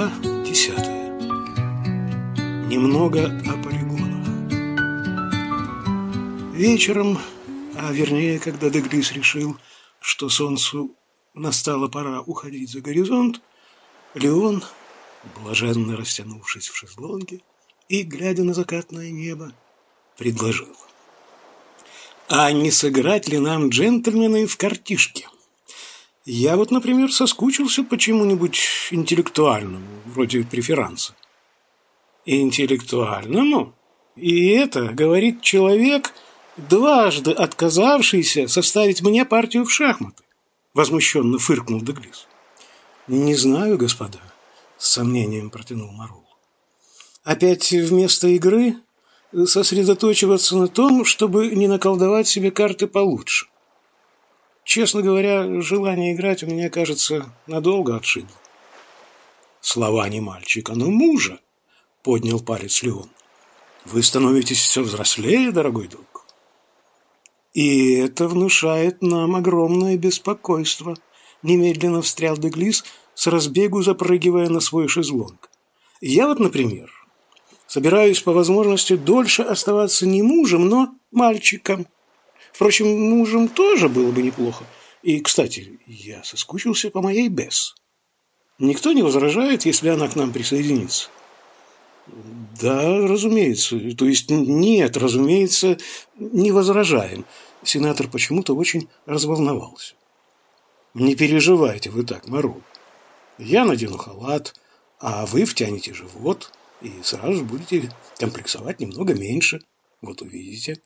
Глава десятая. Немного о полигонах. Вечером, а вернее, когда Деглис решил, что солнцу настала пора уходить за горизонт, Леон, блаженно растянувшись в шезлонге и глядя на закатное небо, предложил. «А не сыграть ли нам, джентльмены, в картишки?» Я вот, например, соскучился по чему-нибудь интеллектуальному, вроде преферанса. Интеллектуальному? И это говорит человек, дважды отказавшийся составить мне партию в шахматы. Возмущенно фыркнул Деглис. Не знаю, господа, с сомнением протянул Марул. Опять вместо игры сосредоточиваться на том, чтобы не наколдовать себе карты получше. Честно говоря, желание играть у меня, кажется, надолго отшибло. Слова не мальчика, но мужа, поднял палец Леон. Вы становитесь все взрослее, дорогой друг. И это внушает нам огромное беспокойство, немедленно встрял Деглис, с разбегу запрыгивая на свой шезлонг. Я вот, например, собираюсь по возможности дольше оставаться не мужем, но мальчиком. Впрочем, мужем тоже было бы неплохо. И, кстати, я соскучился по моей Бесс. Никто не возражает, если она к нам присоединится? Да, разумеется. То есть нет, разумеется, не возражаем. Сенатор почему-то очень разволновался. Не переживайте вы так, Мару. Я надену халат, а вы втянете живот и сразу будете комплексовать немного меньше. Вот увидите.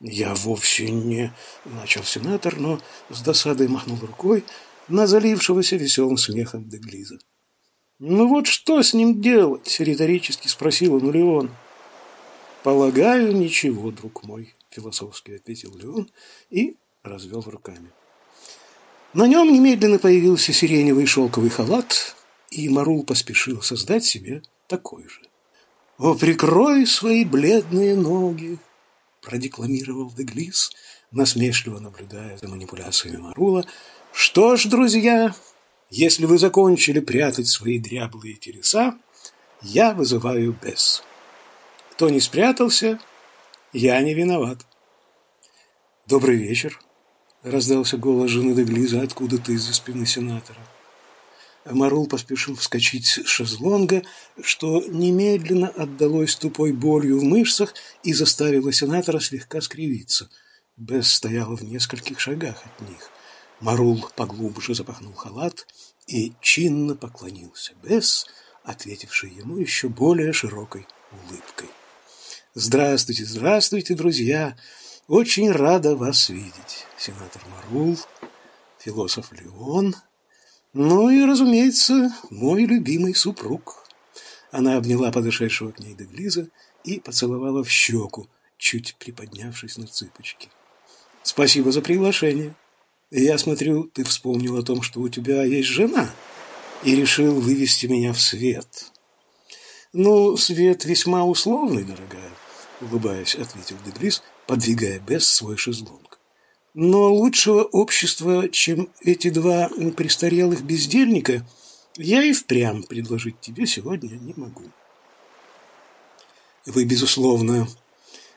«Я вовсе не...» — начал сенатор, но с досадой махнул рукой на залившегося веселым смехом Деглиза. «Ну вот что с ним делать?» — риторически спросил он у Леона. «Полагаю, ничего, друг мой», — философски ответил Леон и развел руками. На нем немедленно появился сиреневый шелковый халат, и Марул поспешил создать себе такой же. «О, прикрой свои бледные ноги!» Продекламировал Деглис, насмешливо наблюдая за манипуляциями Марула. «Что ж, друзья, если вы закончили прятать свои дряблые телеса, я вызываю Бесс. Кто не спрятался, я не виноват». «Добрый вечер», — раздался голос жены Деглиза откуда-то из-за спины сенатора. Марул поспешил вскочить с шезлонга, что немедленно отдалось тупой болью в мышцах и заставило сенатора слегка скривиться. Бесс стояла в нескольких шагах от них. Марул поглубже запахнул халат и чинно поклонился Бесс, ответивший ему еще более широкой улыбкой. «Здравствуйте, здравствуйте, друзья! Очень рада вас видеть, сенатор Марул, философ Леон». Ну и, разумеется, мой любимый супруг. Она обняла подошедшего к ней Деглиза и поцеловала в щеку, чуть приподнявшись на цыпочки. Спасибо за приглашение. Я смотрю, ты вспомнил о том, что у тебя есть жена, и решил вывести меня в свет. Ну, свет весьма условный, дорогая, улыбаясь, ответил Деглиз, подвигая Бесс свой шезлонг. Но лучшего общества, чем эти два престарелых бездельника, я и впрямь предложить тебе сегодня не могу. Вы, безусловно,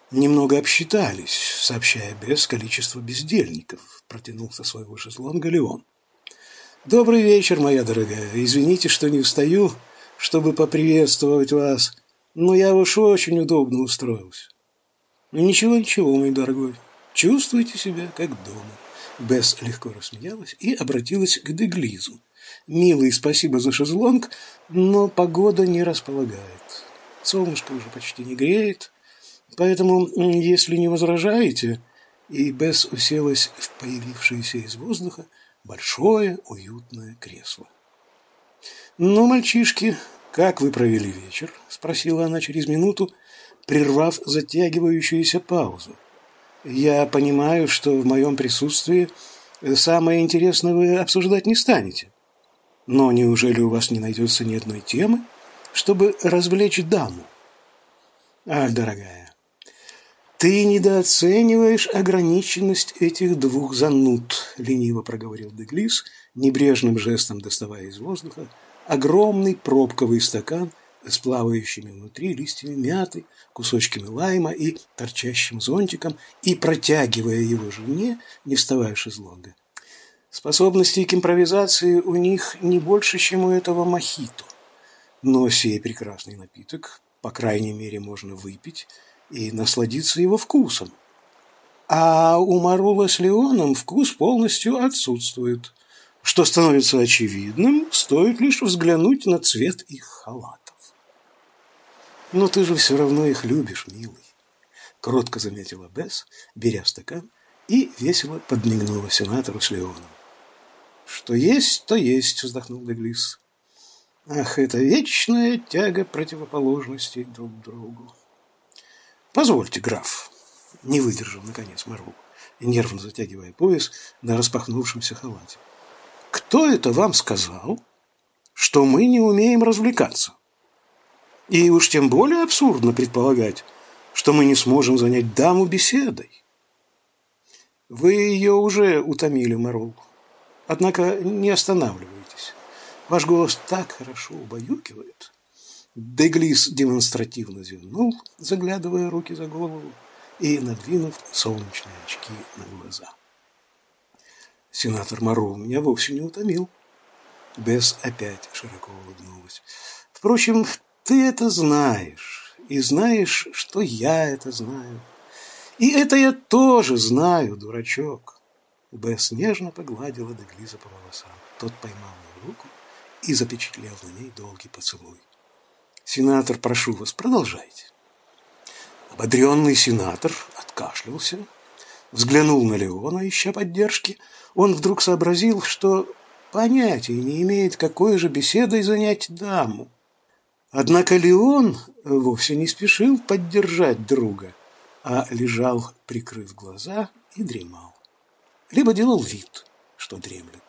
немного обсчитались, сообщая без количества бездельников, протянул со своего шезлонга Леон. Добрый вечер, моя дорогая. Извините, что не встаю, чтобы поприветствовать вас, но я уж очень удобно устроился. Ничего, ничего, мой дорогой. Чувствуйте себя как дома. Бесс легко рассмеялась и обратилась к Деглизу. «Милый, спасибо за шезлонг, но погода не располагает. Солнышко уже почти не греет, поэтому, если не возражаете...» И Бесс уселась в появившееся из воздуха большое уютное кресло. «Ну, мальчишки, как вы провели вечер?» – спросила она через минуту, прервав затягивающуюся паузу. Я понимаю, что в моем присутствии самое интересное вы обсуждать не станете. Но неужели у вас не найдется ни одной темы, чтобы развлечь даму? Ах, дорогая, ты недооцениваешь ограниченность этих двух зануд, лениво проговорил Деглис, небрежным жестом доставая из воздуха огромный пробковый стакан с плавающими внутри листьями мяты, кусочками лайма и торчащим зонтиком, и протягивая его жене, не вставая шезлонга. Способностей к импровизации у них не больше, чем у этого мохито. Но сей прекрасный напиток, по крайней мере, можно выпить и насладиться его вкусом. А у Марула с Леоном вкус полностью отсутствует, что становится очевидным, стоит лишь взглянуть на цвет их халатов. Но ты же все равно их любишь, милый. Кротко заметила Бесс, беря стакан, и весело подмигнула сенатору с Леоном. «Что есть, то есть», — вздохнул Деглис. «Ах, это вечная тяга противоположностей друг другу». «Позвольте, граф», — не выдержал, наконец, Марву, нервно затягивая пояс на распахнувшемся халате. «Кто это вам сказал, что мы не умеем развлекаться?» И уж тем более абсурдно предполагать, что мы не сможем занять даму беседой. Вы ее уже утомили, Марул. Однако не останавливайтесь. Ваш голос так хорошо убаюкивает. Деглис демонстративно зевнул, заглядывая руки за голову и надвинув солнечные очки на глаза. Сенатор Марул меня вовсе не утомил. Бесс опять широко улыбнулась. Впрочем, ты это знаешь, и знаешь, что я это знаю. И это я тоже знаю, дурачок. Бесс нежно погладила Деглиза по волосам. Тот поймал ее руку и запечатлел на ней долгий поцелуй. «Сенатор, прошу вас, продолжайте». Ободренный сенатор откашлялся, взглянул на Леона, ища поддержки. Он вдруг сообразил, что понятия не имеет, какой же беседой занять даму. Однако Леон вовсе не спешил поддержать друга, а лежал, прикрыв глаза, и дремал. Либо делал вид, что дремлет.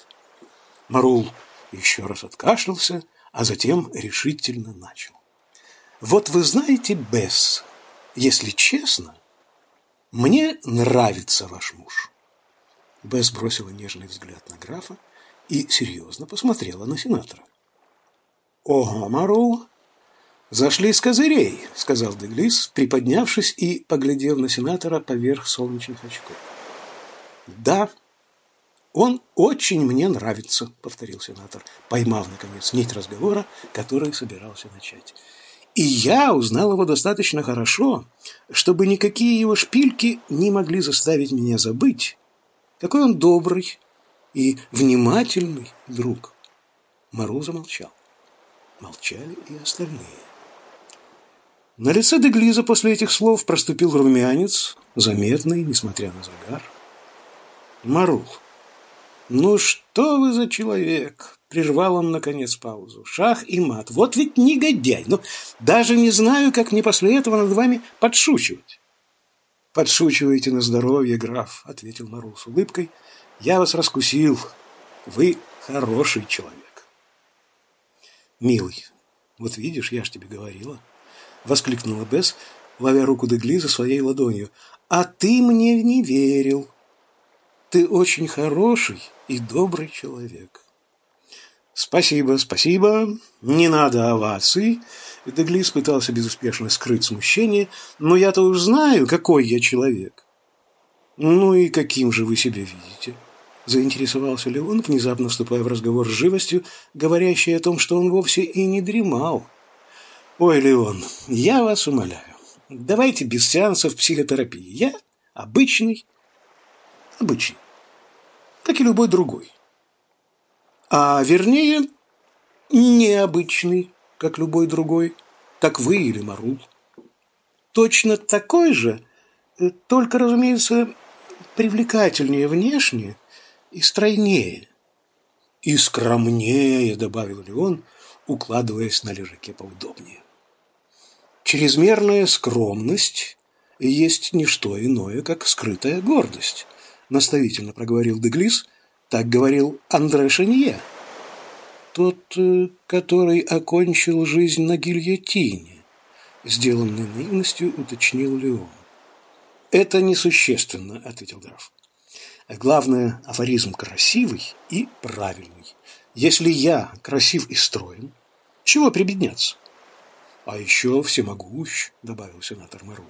Марул еще раз откашлялся, а затем решительно начал. «Вот вы знаете, Бесс, если честно, мне нравится ваш муж». Бесс бросила нежный взгляд на графа и серьезно посмотрела на сенатора. «Ого, Марул, «Зашли с козырей», — сказал Деглис, приподнявшись и поглядев на сенатора поверх солнечных очков. «Да, он очень мне нравится», — повторил сенатор, поймав, наконец, нить разговора, который собирался начать. «И я узнал его достаточно хорошо, чтобы никакие его шпильки не могли заставить меня забыть, какой он добрый и внимательный друг». Мару замолчал. Молчали и остальные. На лице Деглиза после этих слов проступил румянец, заметный, несмотря на загар. «Марул, ну что вы за человек?» Прервал он, наконец, паузу. «Шах и мат. Вот ведь негодяй. Но даже не знаю, как мне после этого над вами подшучивать». «Подшучиваете на здоровье, граф», — ответил Марул с улыбкой. «Я вас раскусил. Вы хороший человек». «Милый, вот видишь, я ж тебе говорила». — воскликнула Бесс, ловя руку Дегли за своей ладонью. «А ты мне не верил. Ты очень хороший и добрый человек». «Спасибо, спасибо. Не надо оваций». Деглис пытался безуспешно скрыть смущение, но я-то уж знаю, какой я человек. «Ну и каким же вы себя видите?» Заинтересовался Леон, внезапно вступая в разговор с живостью, говорящей о том, что он вовсе и не дремал. Ой, Леон, я вас умоляю, давайте без сеансов психотерапии. Я обычный, обычный, как и любой другой. А вернее, необычный, как любой другой, как вы или Марул. Точно такой же, э, только, разумеется, привлекательнее внешне и стройнее. И скромнее, добавил Леон, укладываясь на лежаке поудобнее. Чрезмерная скромность есть не что иное, как скрытая гордость, наставительно проговорил Деглис, так говорил Андре Шенье. Тот, э, который окончил жизнь на гильотине, сделанной наивностью, уточнил Леон. Это несущественно, ответил граф. Главное, афоризм красивый и правильный. Если я красив и строен, чего прибедняться? А еще всемогущ, добавил сенатор Мару.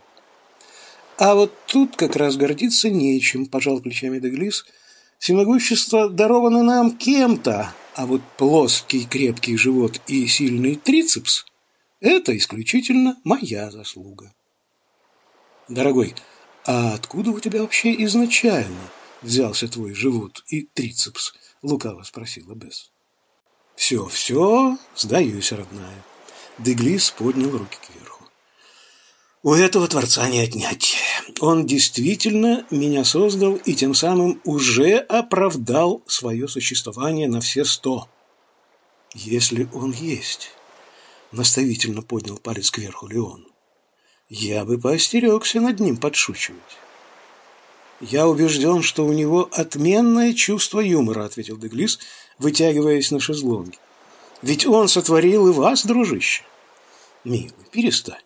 А вот тут как раз гордиться нечем, пожал плечами Деглис. Всемогущество даровано нам кем-то, а вот плоский крепкий живот и сильный трицепс – это исключительно моя заслуга. Дорогой, а откуда у тебя вообще изначально взялся твой живот и трицепс? Лукаво спросила Бесс. Все, все, сдаюсь, родная. Деглис поднял руки кверху. У этого Творца не отнять. Он действительно меня создал и тем самым уже оправдал свое существование на все сто. Если он есть, наставительно поднял палец кверху Леон, я бы поостерегся над ним подшучивать. «Я убежден, что у него отменное чувство юмора», — ответил Деглис, вытягиваясь на шезлонге. «Ведь он сотворил и вас, дружище». «Милый, перестань.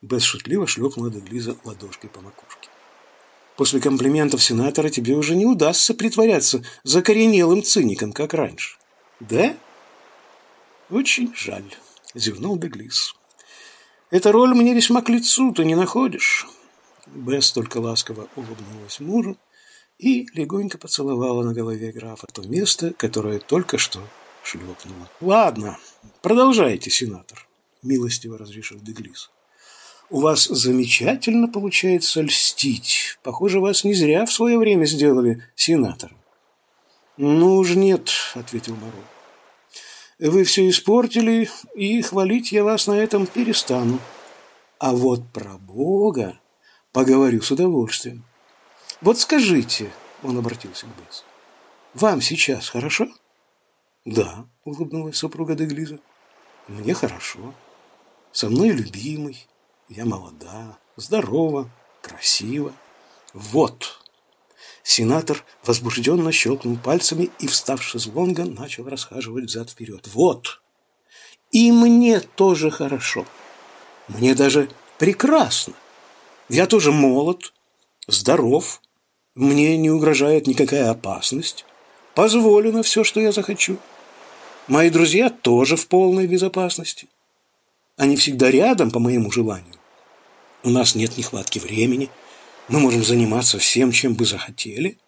Бесс шутливо шлепнула Деглиза ладошкой по макушке. «После комплиментов сенатора тебе уже не удастся притворяться закоренелым циником, как раньше. Да?» «Очень жаль», — зевнул Деглиз. «Эта роль мне весьма к лицу, ты не находишь?» Бесс только ласково улыбнулась мужу и легонько поцеловала на голове графа то место, которое только что шлепнуло. «Ладно, продолжайте, сенатор», — милостиво разрешил Деглис. У вас замечательно получается льстить. Похоже, вас не зря в свое время сделали сенатором. Ну уж нет, ответил Моро. Вы все испортили, и хвалить я вас на этом перестану. А вот про Бога поговорю с удовольствием. Вот скажите, он обратился к Бесс, вам сейчас хорошо? Да, улыбнулась супруга Деглиза. Мне хорошо. Со мной любимый. Я молода, здорова, красива. Вот. Сенатор возбужденно щелкнул пальцами и, встав с шезлонга, начал расхаживать взад-вперед. Вот. И мне тоже хорошо. Мне даже прекрасно. Я тоже молод, здоров. Мне не угрожает никакая опасность. Позволено все, что я захочу. Мои друзья тоже в полной безопасности. Они всегда рядом по моему желанию. У нас нет нехватки времени. Мы можем заниматься всем, чем бы захотели.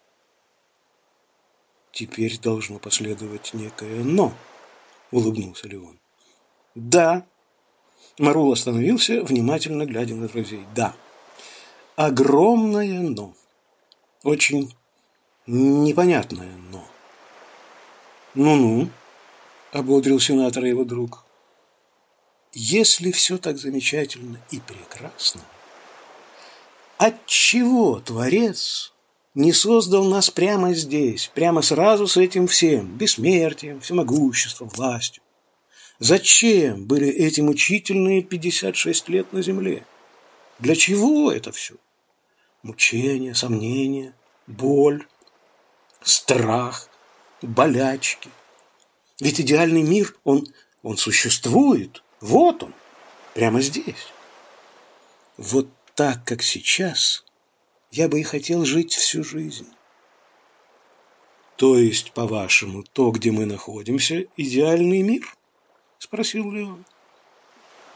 Теперь должно последовать некое «но», — улыбнулся Леон. «Да». Марул остановился, внимательно глядя на друзей. «Да». Огромное «но». Очень непонятное «но». «Ну-ну», — ободрил сенатор его друг. Если все так замечательно и прекрасно, отчего Творец не создал нас прямо здесь, прямо сразу с этим всем, бессмертием, всемогуществом, властью? Зачем были эти мучительные 56 лет на земле? Для чего это все? Мучения, сомнения, боль, страх, болячки. Ведь идеальный мир, он, он существует – вот он, прямо здесь. Вот так, как сейчас, я бы и хотел жить всю жизнь. То есть, по-вашему, то, где мы находимся, идеальный мир? Спросил Леон.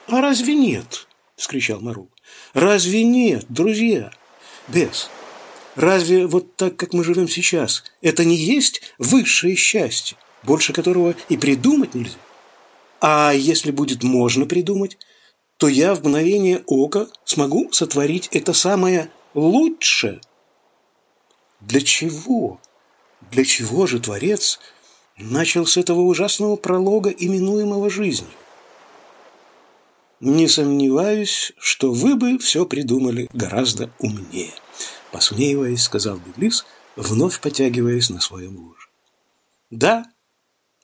А разве нет? Вскричал Марул. Разве нет, друзья? Бес, разве вот так, как мы живем сейчас, это не есть высшее счастье, больше которого и придумать нельзя? А если будет можно придумать, то я в мгновение ока смогу сотворить это самое лучшее. Для чего? Для чего же Творец начал с этого ужасного пролога, именуемого жизнью? Не сомневаюсь, что вы бы все придумали гораздо умнее, посмеиваясь, сказал Беглис, вновь потягиваясь на своем ложе. Да,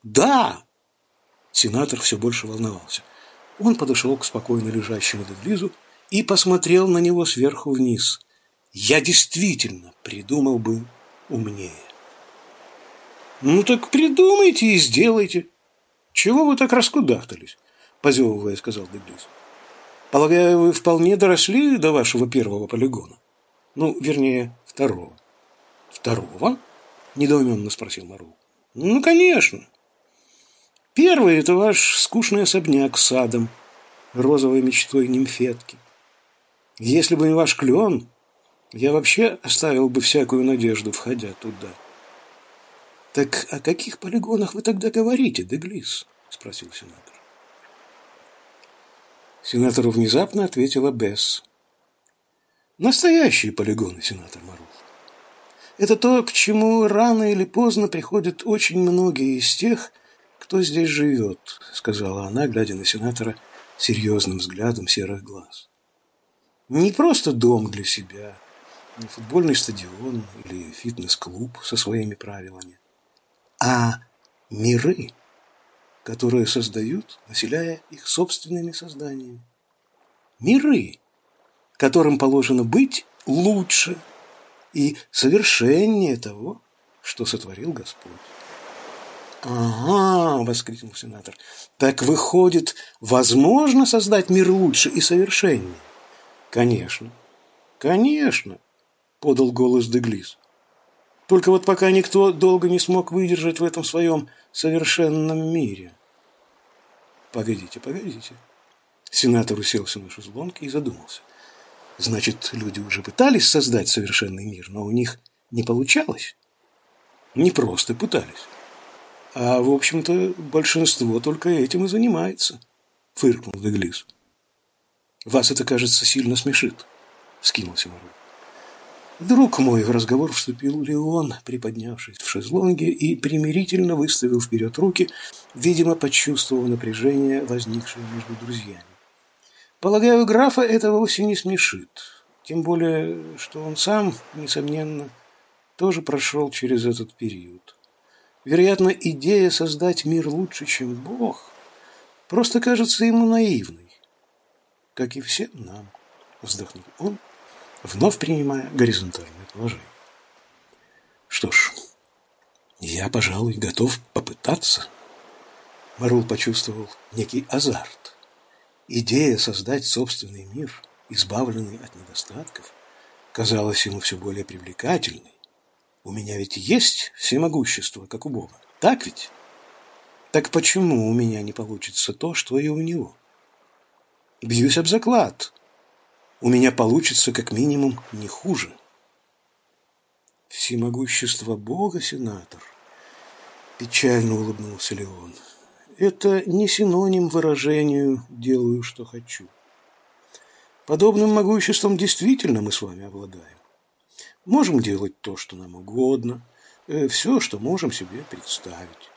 да, Сенатор все больше волновался. Он подошел к спокойно лежащему Деглизу и посмотрел на него сверху вниз. «Я действительно придумал бы умнее». «Ну так придумайте и сделайте. Чего вы так раскудахтались?» – позевывая, сказал Деглиз. «Полагаю, вы вполне доросли до вашего первого полигона. Ну, вернее, второго». Второго? Недоуменно спросил Марул. Ну, конечно. Первый – это ваш скучный особняк с садом, розовой мечтой нимфетки. Если бы не ваш клен, я вообще оставил бы всякую надежду, входя туда. Так о каких полигонах вы тогда говорите, Деглис? Спросил сенатор. Сенатору внезапно ответила Бесс. Настоящие полигоны, сенатор Марул. Это то, к чему рано или поздно приходят очень многие из тех, кто здесь живет, сказала она, глядя на сенатора серьезным взглядом серых глаз. Не просто дом для себя, не футбольный стадион или фитнес-клуб со своими правилами, а миры, которые создают, населяя их собственными созданиями. Миры, которым положено быть лучше – и совершеннее того, что сотворил Господь. «Ага!» – воскликнул сенатор. «Так выходит, возможно создать мир лучше и совершеннее?» «Конечно, конечно!» – подал голос Деглис. «Только вот пока никто долго не смог выдержать в этом своем совершенном мире». «Погодите, погодите!» Сенатор уселся на шезлонг и задумался. Значит, люди уже пытались создать совершенный мир, но у них не получалось. Не просто пытались. А, в общем-то, большинство только этим и занимается, фыркнул Деглис. Вас это, кажется, сильно смешит, вскинулся Мару. Друг мой, в разговор вступил Леон, приподнявшись в шезлонге и примирительно выставил вперед руки, видимо, почувствовав напряжение, возникшее между друзьями. Полагаю, графа это вовсе не смешит. Тем более, что он сам, несомненно, тоже прошел через этот период. Вероятно, идея создать мир лучше, чем Бог, просто кажется ему наивной, как и всем нам, вздохнул он, вновь принимая горизонтальное положение. Что ж, я, пожалуй, готов попытаться. Марул почувствовал некий азарт. Идея создать собственный мир, избавленный от недостатков, казалась ему все более привлекательной. У меня ведь есть всемогущество, как у Бога. Так ведь? Так почему у меня не получится то, что и у него? Бьюсь об заклад. У меня получится как минимум не хуже. Всемогущество Бога, сенатор. Печально улыбнулся Леон это не синоним выражению «делаю, что хочу». Подобным могуществом действительно мы с вами обладаем. Можем делать то, что нам угодно, э, все, что можем себе представить.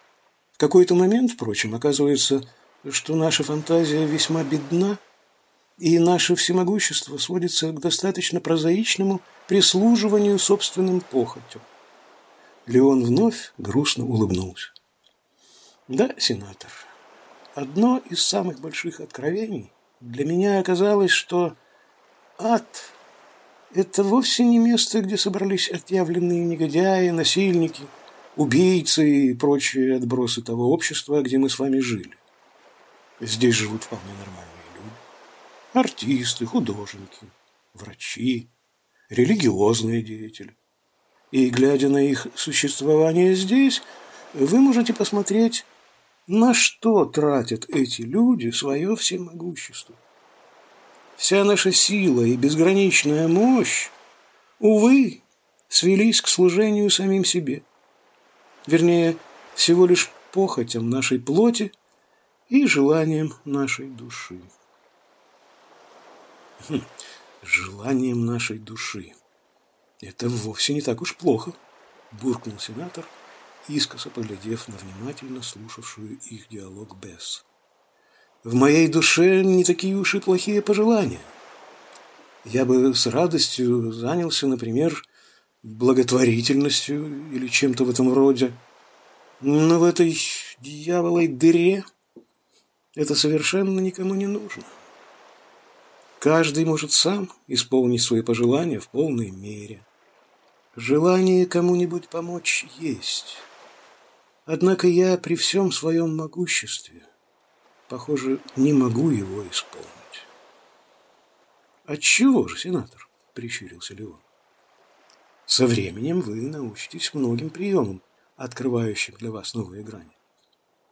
В какой-то момент, впрочем, оказывается, что наша фантазия весьма бедна, и наше всемогущество сводится к достаточно прозаичному прислуживанию собственным похотям. Леон вновь грустно улыбнулся. Да, сенатор, одно из самых больших откровений для меня оказалось, что ад – это вовсе не место, где собрались отъявленные негодяи, насильники, убийцы и прочие отбросы того общества, где мы с вами жили. Здесь живут вполне нормальные люди. Артисты, художники, врачи, религиозные деятели. И, глядя на их существование здесь, вы можете посмотреть на что тратят эти люди свое всемогущество? Вся наша сила и безграничная мощь, увы, свелись к служению самим себе. Вернее, всего лишь похотям нашей плоти и желанием нашей души. Хм, желанием нашей души. Это вовсе не так уж плохо, буркнул сенатор – искоса поглядев на внимательно слушавшую их диалог Бесс. «В моей душе не такие уж и плохие пожелания. Я бы с радостью занялся, например, благотворительностью или чем-то в этом роде. Но в этой дьяволой дыре это совершенно никому не нужно. Каждый может сам исполнить свои пожелания в полной мере. Желание кому-нибудь помочь есть». Однако я при всем своем могуществе, похоже, не могу его исполнить. Отчего же, сенатор? Прищурился Леон. Со временем вы научитесь многим приемам, открывающим для вас новые грани.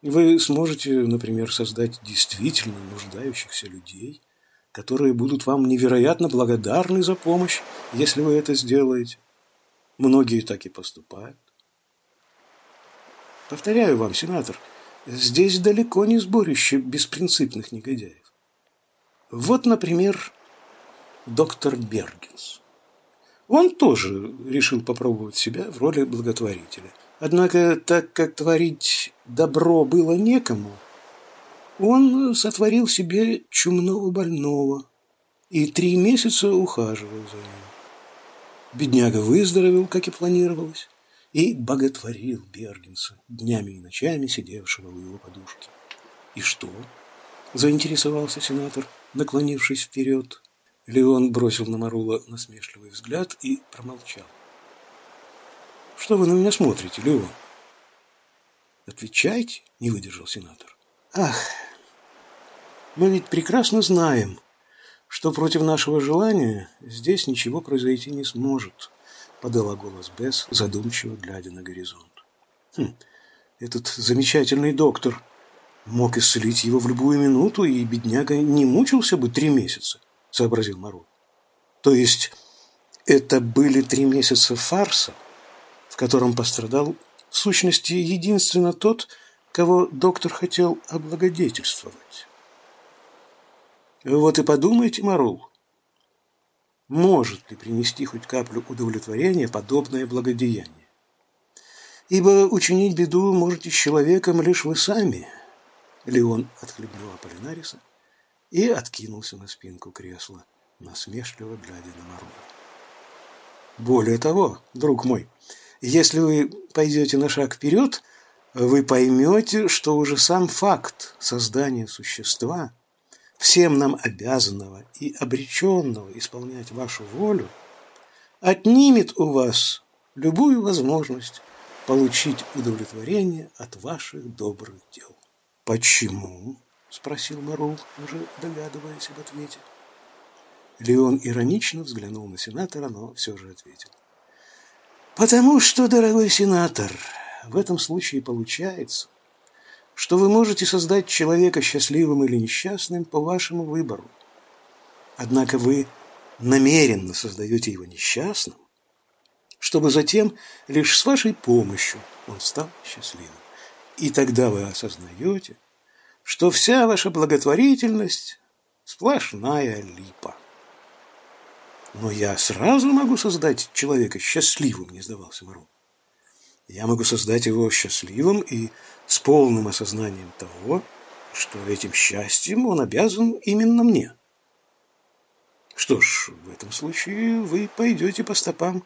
Вы сможете, например, создать действительно нуждающихся людей, которые будут вам невероятно благодарны за помощь, если вы это сделаете. Многие так и поступают. Повторяю вам, сенатор, здесь далеко не сборище беспринципных негодяев. Вот, например, доктор Бергенс. Он тоже решил попробовать себя в роли благотворителя. Однако, так как творить добро было некому, он сотворил себе чумного больного и три месяца ухаживал за ним. Бедняга выздоровел, как и планировалось, и боготворил Бергенса, днями и ночами сидевшего у его подушки. «И что?» – заинтересовался сенатор, наклонившись вперед. Леон бросил на Марула насмешливый взгляд и промолчал. Что вы на меня смотрите, Лева? Отвечайте, не выдержал сенатор. Ах, мы ведь прекрасно знаем, что против нашего желания здесь ничего произойти не сможет, подала голос Бесс, задумчиво глядя на горизонт. Хм, этот замечательный доктор мог исцелить его в любую минуту, и бедняга не мучился бы три месяца, сообразил Мару. То есть это были три месяца фарса? в котором пострадал в сущности единственно тот, кого доктор хотел облагодетельствовать. Вот и подумайте, Марул, может ли принести хоть каплю удовлетворения подобное благодеяние? Ибо учинить беду можете с человеком лишь вы сами. Леон отхлебнул Аполлинариса и откинулся на спинку кресла, насмешливо глядя на Марула. Более того, друг мой, если вы пойдете на шаг вперед, вы поймете, что уже сам факт создания существа, всем нам обязанного и обреченного исполнять вашу волю, отнимет у вас любую возможность получить удовлетворение от ваших добрых дел. «Почему?» – спросил Марул, уже догадываясь об ответе. Леон иронично взглянул на сенатора, но все же ответил. Потому что, дорогой сенатор, в этом случае получается, что вы можете создать человека счастливым или несчастным по вашему выбору. Однако вы намеренно создаете его несчастным, чтобы затем лишь с вашей помощью он стал счастливым. И тогда вы осознаете, что вся ваша благотворительность – сплошная липа. Но я сразу могу создать человека счастливым, не сдавался Ворон. Я могу создать его счастливым и с полным осознанием того, что этим счастьем он обязан именно мне. Что ж, в этом случае вы пойдете по стопам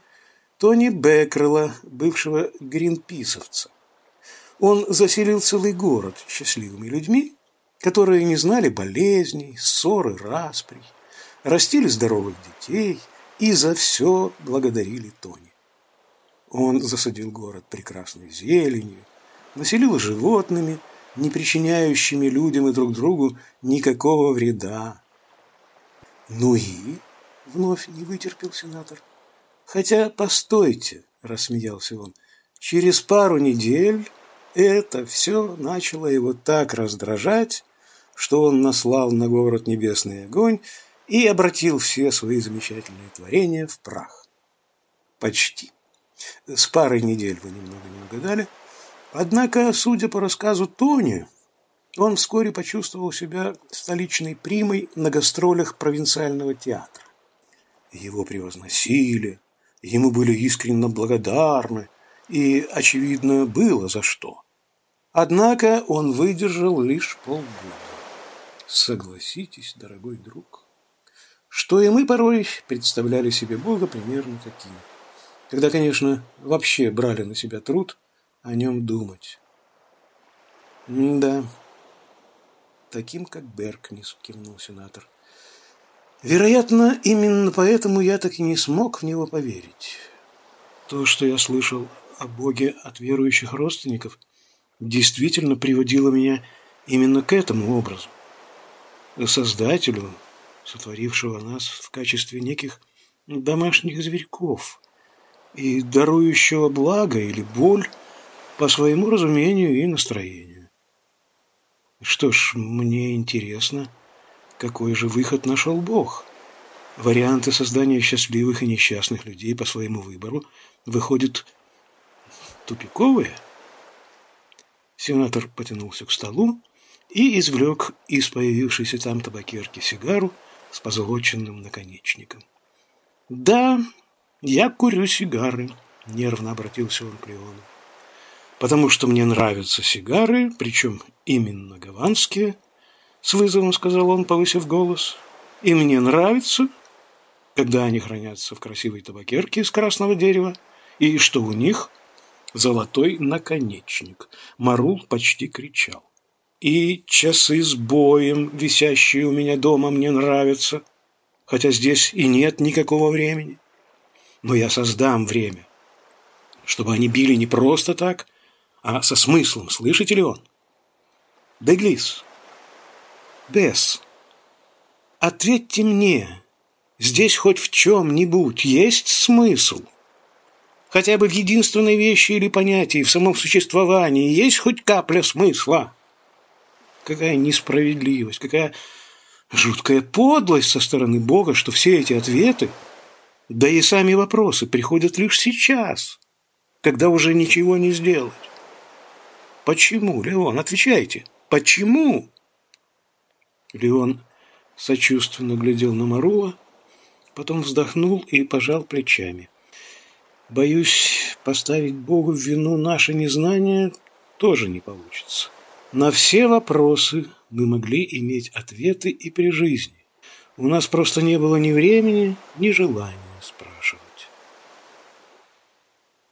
Тони Бекрела, бывшего гринписовца. Он заселил целый город счастливыми людьми, которые не знали болезней, ссоры, расприй растили здоровых детей и за все благодарили Тони. Он засадил город прекрасной зеленью, населил животными, не причиняющими людям и друг другу никакого вреда. «Ну и?» — вновь не вытерпел сенатор. «Хотя, постойте», — рассмеялся он, — «через пару недель это все начало его так раздражать, что он наслал на город небесный огонь и обратил все свои замечательные творения в прах. Почти. С парой недель вы немного не угадали. Однако, судя по рассказу Тони, он вскоре почувствовал себя столичной примой на гастролях провинциального театра. Его превозносили, ему были искренне благодарны, и, очевидно, было за что. Однако он выдержал лишь полгода. Согласитесь, дорогой друг, что и мы порой представляли себе Бога примерно таким. Когда, конечно, вообще брали на себя труд о нем думать. М да, таким, как Беркнис, кивнул сенатор. Вероятно, именно поэтому я так и не смог в него поверить. То, что я слышал о Боге от верующих родственников, действительно приводило меня именно к этому образу. Создателю, сотворившего нас в качестве неких домашних зверьков, и дарующего благо или боль по своему разумению и настроению. Что ж, мне интересно, какой же выход нашел Бог? Варианты создания счастливых и несчастных людей по своему выбору выходят тупиковые. Сенатор потянулся к столу и извлек из появившейся там табакерки сигару с позолоченным наконечником. «Да, я курю сигары», — нервно обратился он к Леону. «Потому что мне нравятся сигары, причем именно гаванские», — с вызовом сказал он, повысив голос. «И мне нравится, когда они хранятся в красивой табакерке из красного дерева, и что у них золотой наконечник». Марул почти кричал. «И часы с боем, висящие у меня дома, мне нравятся, хотя здесь и нет никакого времени» но я создам время, чтобы они били не просто так, а со смыслом, слышите ли он? Деглис, Бесс, ответьте мне, здесь хоть в чем-нибудь есть смысл? Хотя бы в единственной вещи или понятии, в самом существовании есть хоть капля смысла? Какая несправедливость, какая жуткая подлость со стороны Бога, что все эти ответы – да и сами вопросы приходят лишь сейчас, когда уже ничего не сделать. Почему, Леон? Отвечайте. Почему? Леон сочувственно глядел на Марула, потом вздохнул и пожал плечами. Боюсь, поставить Богу в вину наше незнание тоже не получится. На все вопросы мы могли иметь ответы и при жизни. У нас просто не было ни времени, ни желания спрашивать.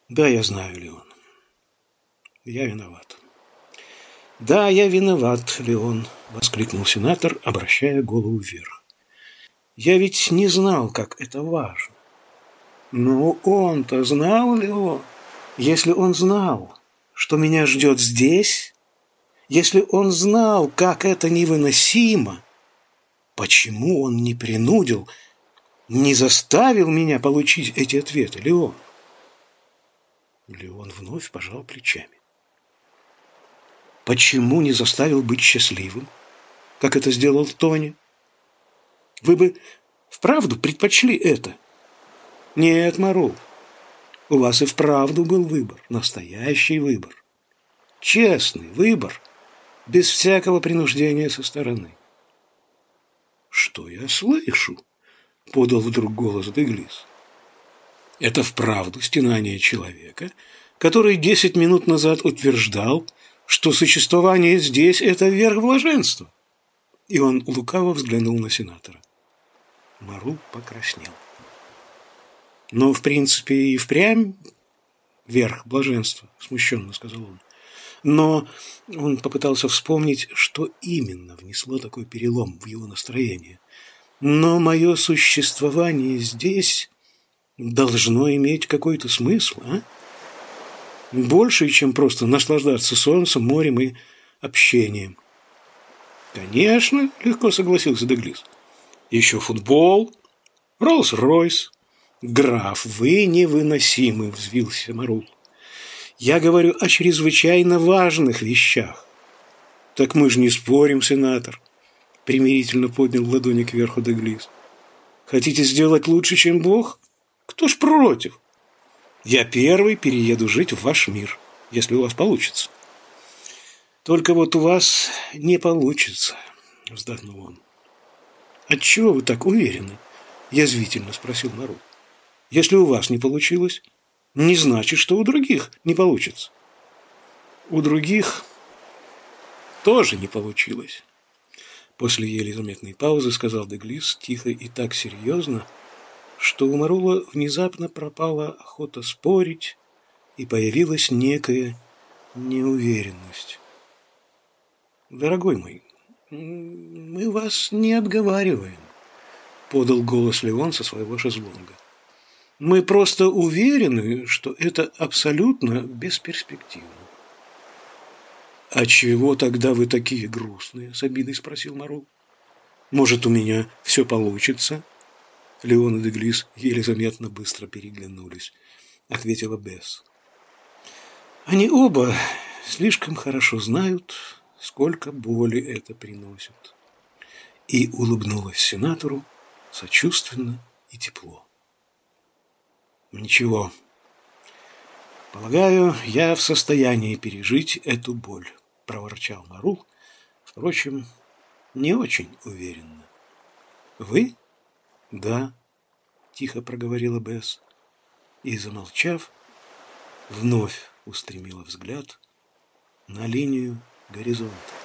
Да, я знаю, Леон. Я виноват. Да, я виноват, Леон, воскликнул сенатор, обращая голову вверх. Я ведь не знал, как это важно. Но он-то знал, Леон. Если он знал, что меня ждет здесь, если он знал, как это невыносимо, почему он не принудил не заставил меня получить эти ответы, Леон. Леон вновь пожал плечами. Почему не заставил быть счастливым, как это сделал Тони? Вы бы вправду предпочли это? Нет, Мару, у вас и вправду был выбор, настоящий выбор. Честный выбор, без всякого принуждения со стороны. Что я слышу? — подал вдруг голос Деглис. Это вправду стенание человека, который десять минут назад утверждал, что существование здесь — это верх блаженства. И он лукаво взглянул на сенатора. Мару покраснел. Но, в принципе, и впрямь верх блаженства, смущенно сказал он. Но он попытался вспомнить, что именно внесло такой перелом в его настроение. Но мое существование здесь должно иметь какой-то смысл, а? Больше, чем просто наслаждаться солнцем, морем и общением. Конечно, легко согласился Деглис. Еще футбол, Роллс-Ройс. Граф, вы невыносимы, взвился Марул. Я говорю о чрезвычайно важных вещах. Так мы же не спорим, сенатор примирительно поднял ладони кверху Деглис. Хотите сделать лучше, чем Бог? Кто ж против? Я первый перееду жить в ваш мир, если у вас получится. Только вот у вас не получится, вздохнул он. Отчего вы так уверены? Язвительно спросил народ. Если у вас не получилось, не значит, что у других не получится. У других тоже не получилось. После еле заметной паузы сказал Деглис тихо и так серьезно, что у Марула внезапно пропала охота спорить, и появилась некая неуверенность. «Дорогой мой, мы вас не отговариваем», — подал голос Леон со своего шезлонга. «Мы просто уверены, что это абсолютно бесперспективно. «А чего тогда вы такие грустные?» – с обидой спросил Мару. «Может, у меня все получится?» Леон и Деглис еле заметно быстро переглянулись. ответила Бесс. Они оба слишком хорошо знают, сколько боли это приносит. И улыбнулась сенатору сочувственно и тепло. Ничего. Полагаю, я в состоянии пережить эту боль, проворчал Марул, впрочем, не очень уверенно. Вы? Да, тихо проговорила Бесс и, замолчав, вновь устремила взгляд на линию горизонта.